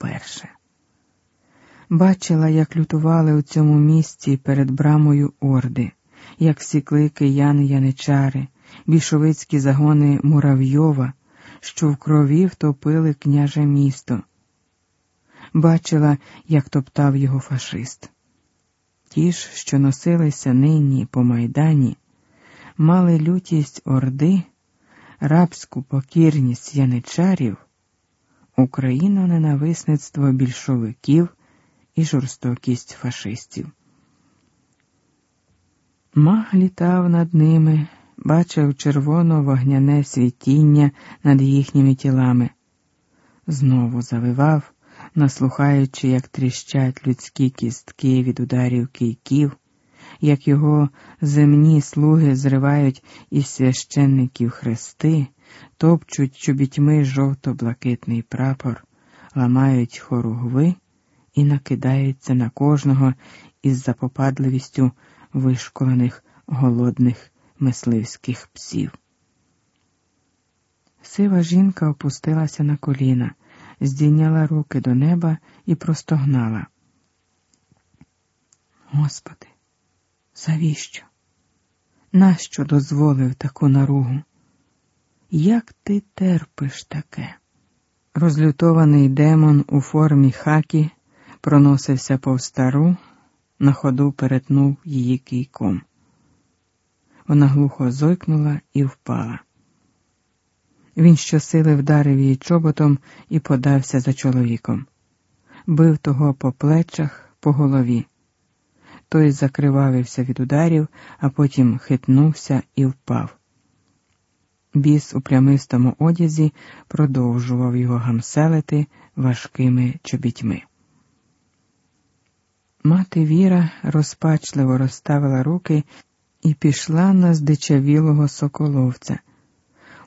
вперше. Бачила, як лютували у цьому місці перед брамою орди, як сікли кияни яничари, більшовицькі загони Муравйова, що в крові втопили княже місто. Бачила, як топтав його фашист. Ті ж, що носилися нині по майдані, мали лютість орди, рабську покірність яничарів, україно-ненависництво більшовиків і жорстокість фашистів. Маг літав над ними, бачив червоно вогняне світіння над їхніми тілами, знову завивав, наслухаючи, як тріщать людські кістки від ударів кийків, як його земні слуги зривають із священників хрести, топчуть чобітьми жовто-блакитний прапор, ламають хоругви і накидаються на кожного із запопадливістю вишколених голодних мисливських псів. Сива жінка опустилася на коліна, здійняла руки до неба і простогнала. Господи, завіщо? Нащо дозволив таку наругу? Як ти терпиш таке? Розлютований демон у формі хакі проносився повз стару, на ходу перетнув її кійком. Вона глухо зойкнула і впала. Він щосили вдарив її чоботом і подався за чоловіком, бив того по плечах, по голові. Той закривавився від ударів, а потім хитнувся і впав. Біс у плямистому одязі продовжував його гамселити важкими чобітьми. Мати Віра розпачливо розставила руки і пішла на здичавілого соколовця.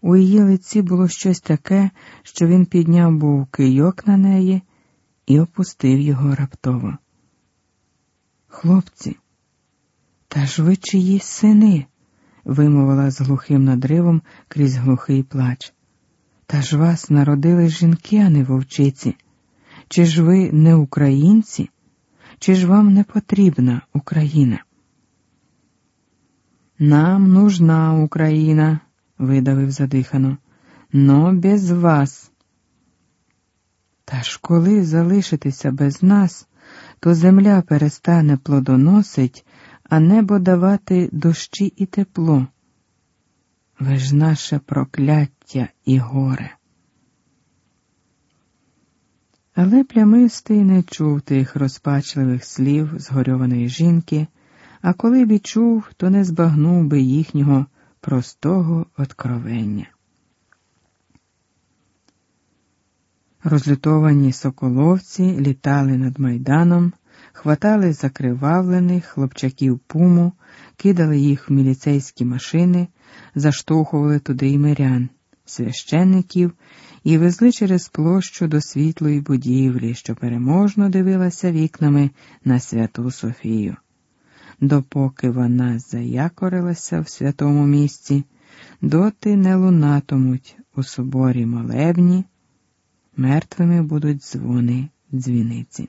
У її лиці було щось таке, що він підняв був кийок на неї і опустив його раптово. Хлопці, та ж ви чиї сини? Вимовила з глухим надривом крізь глухий плач. Та ж вас народили жінки, а не вовчиці. Чи ж ви не українці? Чи ж вам не потрібна Україна? Нам нужна Україна, видавив задихано, но без вас. Та ж коли залишитися без нас, то земля перестане плодоносить, а небо давати дощі і тепло. Ви ж наше прокляття і горе. Але плямистий не чув тих розпачливих слів згорьованої жінки, а коли б і чув, то не збагнув би їхнього простого откровення. Розлютовані соколовці літали над майданом, хватали закривавлених хлопчаків пуму, кидали їх в міліцейські машини, заштовхували туди й мирян, священників і везли через площу до світлої будівлі, що переможно дивилася вікнами на святу Софію. Допоки вона заякорилася в святому місці, доти не лунатимуть у соборі молебні, мертвими будуть дзвони дзвіниці.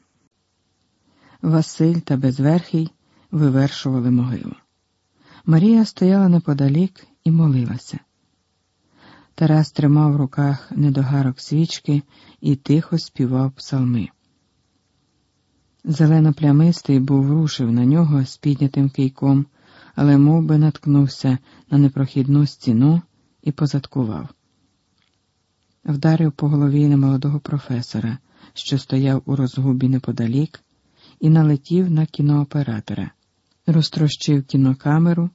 Василь та Безверхий вивершували могилу. Марія стояла неподалік і молилася. Тарас тримав в руках недогарок свічки і тихо співав псалми. Зелено-плямистий був рушив на нього з піднятим кийком, але мов би, наткнувся на непрохідну стіну і позадкував. Вдарив по голові немолодого професора, що стояв у розгубі неподалік, і налетів на кінооператора, розтрощив кінокамеру,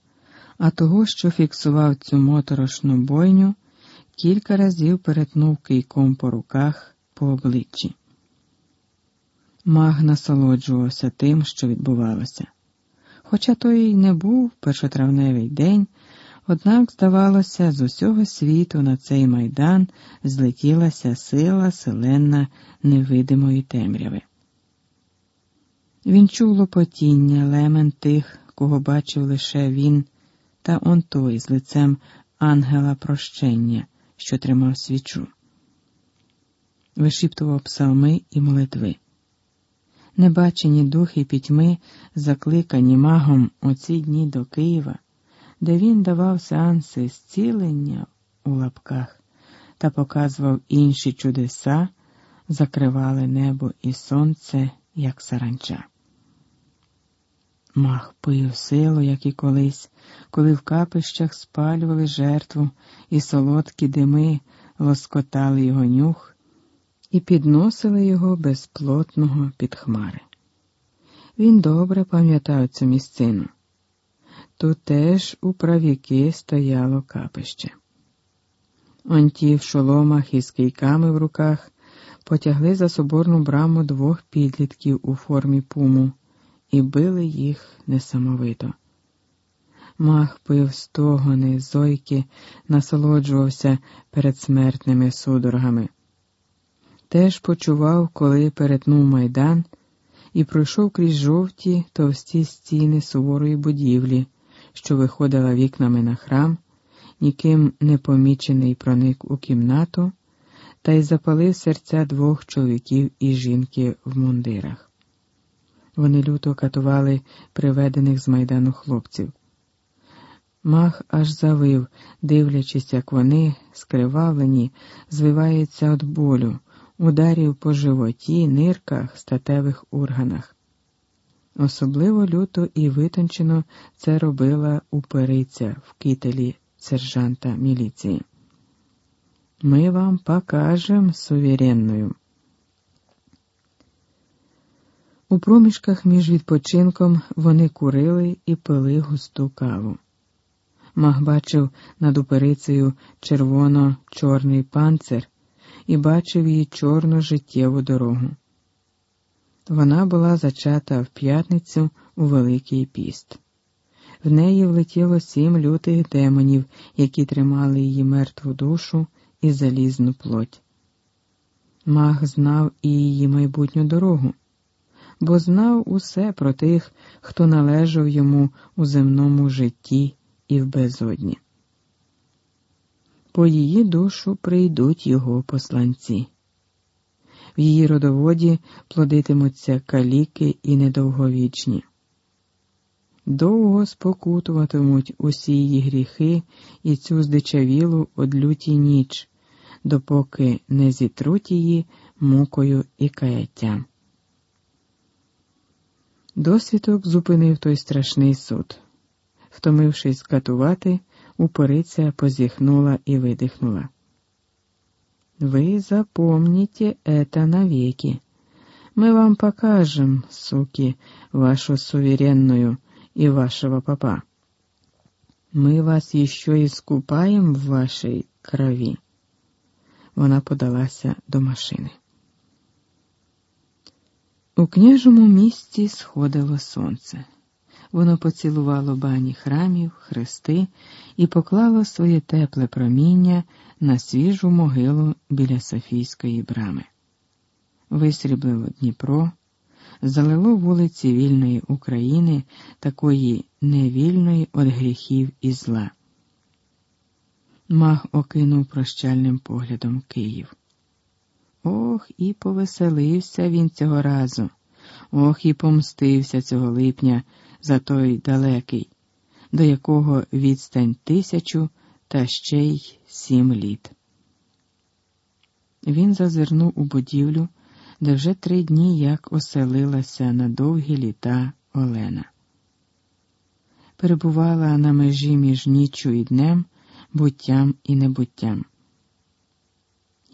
а того, що фіксував цю моторошну бойню, кілька разів перетнув кийком по руках по обличчі. Маг насолоджувався тим, що відбувалося. Хоча то й не був першотравневий день, однак, здавалося, з усього світу на цей майдан злетілася сила селенна невидимої темряви. Він чув лопотіння, лемен тих, кого бачив лише він, та он той з лицем ангела прощення, що тримав свічу. вишіптував псалми і молитви. Небачені духи пітьми, закликані магом у ці дні до Києва, де він давав сеанси зцілення у лапках та показував інші чудеса, закривали небо і сонце, як саранча. Мах пив силу, як і колись, коли в капищах спалювали жертву, і солодкі дими лоскотали його нюх і підносили його безплотного під хмари. Він добре пам'ятав цю місцину. Тут теж у правіки стояло капище. Он ті в шоломах із кийками в руках потягли за соборну браму двох підлітків у формі пуму і били їх несамовито. Мах пив стогони, зойки, насолоджувався передсмертними судорогами. Теж почував, коли перетнув майдан і пройшов крізь жовті товсті стіни суворої будівлі, що виходила вікнами на храм, ніким не помічений проник у кімнату та й запалив серця двох чоловіків і жінки в мундирах. Вони люто катували приведених з майдану хлопців. Мах аж завив, дивлячись, як вони, скривавлені, звиваються від болю, ударів по животі, нирках, статевих органах. Особливо люто і витончено це робила упериця в кителі сержанта міліції. Ми вам покажем суверенною. У проміжках між відпочинком вони курили і пили густу каву. Мах бачив над уперицею червоно-чорний панцир і бачив її чорну життєву дорогу. Вона була зачата в п'ятницю у Великий піст. В неї влетіло сім лютих демонів, які тримали її мертву душу і залізну плоть. Мах знав і її майбутню дорогу бо знав усе про тих, хто належав йому у земному житті і в безодні. По її душу прийдуть його посланці. В її родоводі плодитимуться каліки і недовговічні. Довго спокутуватимуть усі її гріхи і цю здичавілу одлюті ніч, допоки не зітруть її мукою і каяттям. Досвідок зупинив той страшний суд. Втомившись катувати, упориця позіхнула і видихнула. Ви запомните это навеки. Мы вам покажем, суки, вашу суверенную и вашего папа. Мы вас еще искупаем в вашей крови. Вона подалася до машини. У княжому місті сходило сонце. Воно поцілувало бані храмів, хрести і поклало своє тепле проміння на свіжу могилу біля Софійської брами. Висріблило Дніпро, залило вулиці вільної України, такої невільної від гріхів і зла. Мах окинув прощальним поглядом Київ. Ох, і повеселився він цього разу, ох, і помстився цього липня за той далекий, до якого відстань тисячу та ще й сім літ. Він зазирнув у будівлю, де вже три дні як оселилася на довгі літа Олена. Перебувала на межі між ніччю і днем, буттям і небуттям.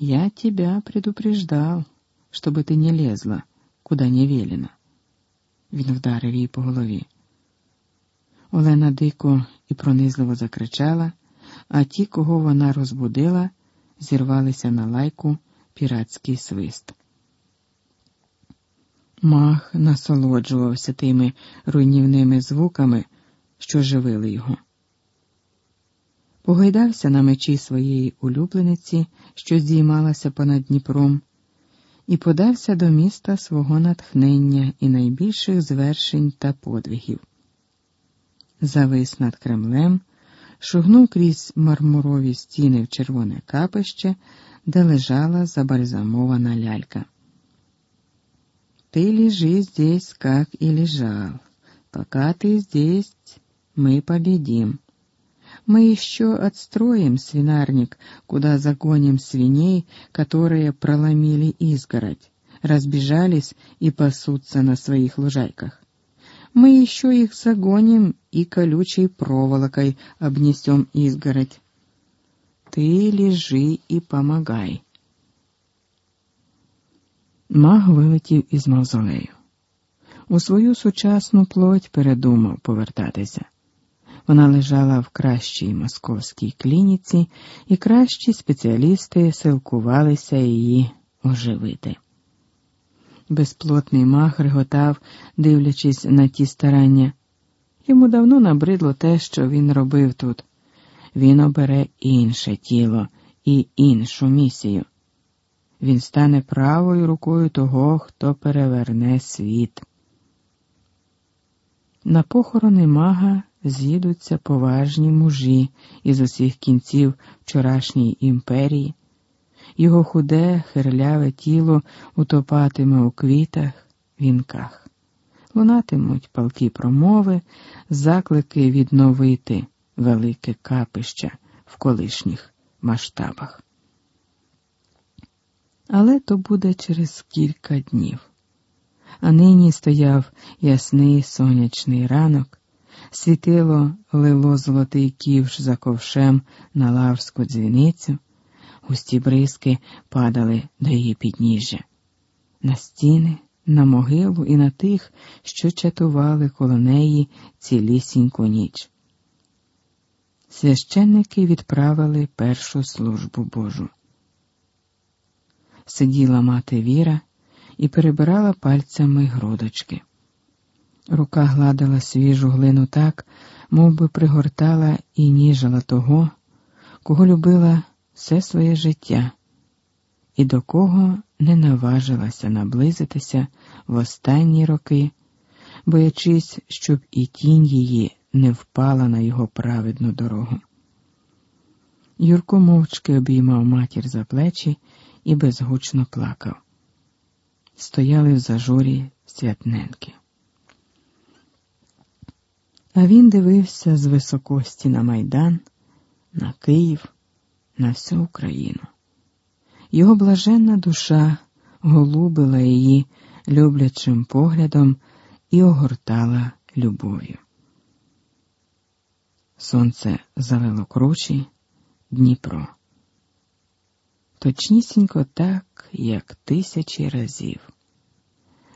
Я тебя предупреждал, чтобы ты не лезла, куда не велено. Він вдарив її по голові. Олена дико і пронизливо закричала, а ті, кого вона розбудила, зірвалися на лайку піратський свист. Мах насолоджувався тими руйнівними звуками, що живили його погойдався на мечі своєї улюблениці, що здіймалася понад Дніпром, і подався до міста свого натхнення і найбільших звершень та подвигів. Завис над Кремлем, шугнув крізь мармурові стіни в червоне капище, де лежала забальзамована лялька. Ты лежи здесь, как и лежал. Пока ты здесь, мы победим. Мы еще отстроим свинарник, куда загоним свиней, которые проломили изгородь, разбежались и пасутся на своих лужайках. Мы еще их загоним и колючей проволокой обнесем изгородь. Ты лежи і помагай. Маг вилетів із мавзолею. У свою сучасну плоть передумав повертатися. Вона лежала в кращій московській клініці, і кращі спеціалісти силкувалися її оживити. Безплотний мах реготав, дивлячись на ті старання. Йому давно набридло те, що він робив тут. Він обере інше тіло і іншу місію. Він стане правою рукою того, хто переверне світ. На похорони мага з'їдуться поважні мужі із усіх кінців вчорашньої імперії, його худе, хирляве тіло утопатиме у квітах, вінках, лунатимуть палки промови, заклики відновити велике капище в колишніх масштабах. Але то буде через кілька днів. А нині стояв ясний сонячний ранок, світило лило золотий ківш за ковшем на лаврську дзвіницю, густі бризки падали до її підніжжя, на стіни, на могилу і на тих, що чатували коло неї цілісіньку ніч. Священники відправили першу службу Божу. Сиділа мати Віра і перебирала пальцями грудочки. Рука гладила свіжу глину так, мов би пригортала і ніжила того, кого любила все своє життя, і до кого не наважилася наблизитися в останні роки, боячись, щоб і тінь її не впала на його праведну дорогу. Юрко мовчки обіймав матір за плечі і безгучно плакав. Стояли в зажурі святненки. А він дивився з високості на майдан, на Київ, на всю Україну. Його блаженна душа голубила її люблячим поглядом і огортала любов'ю. Сонце залило кручі, Дніпро. Точнісінько так, як тисячі разів.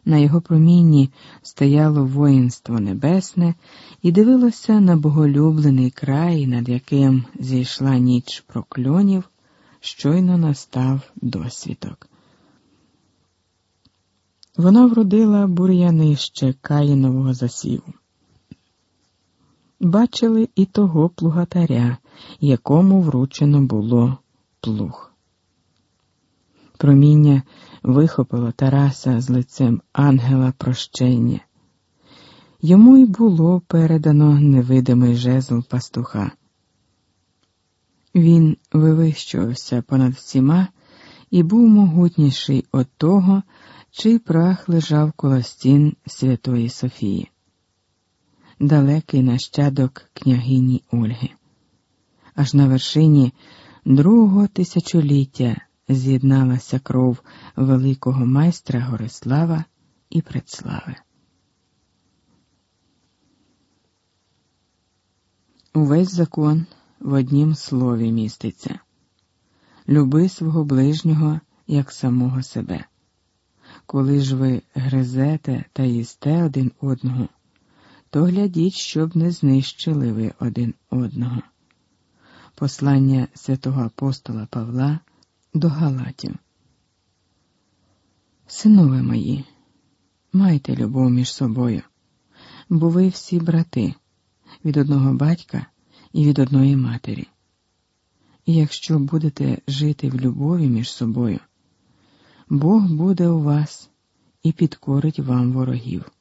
На його промінні стояло воїнство небесне і дивилося на боголюблений край, над яким зійшла ніч прокльонів, щойно настав досвідок. Вона вродила бур'янище Каїнового засіву. Бачили і того плугатаря, якому вручено було плуг. Проміння вихопило Тараса з лицем ангела прощення. Йому й було передано невидимий жезл пастуха. Він вивищувався понад всіма і був могутніший от того, чий прах лежав коло стін Святої Софії, далекий нащадок княгині Ольги. Аж на вершині другого тисячоліття з'єдналася кров великого майстра Горислава і Предслави. Увесь закон в однім слові міститься люби свого ближнього як самого себе. Коли ж ви гризете та їсте один одного, то глядіть, щоб не знищили ви один одного. Послання святого апостола Павла до Галатів. Синове мої, майте любов між собою, бо ви всі брати від одного батька і від одної матері. І якщо будете жити в любові між собою, Бог буде у вас і підкорить вам ворогів,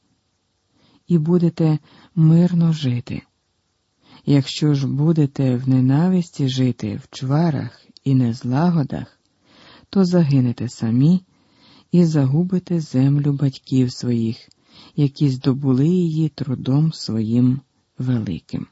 і будете мирно жити. Якщо ж будете в ненависті жити в чварах і незлагодах, то загинете самі і загубите землю батьків своїх, які здобули її трудом своїм великим.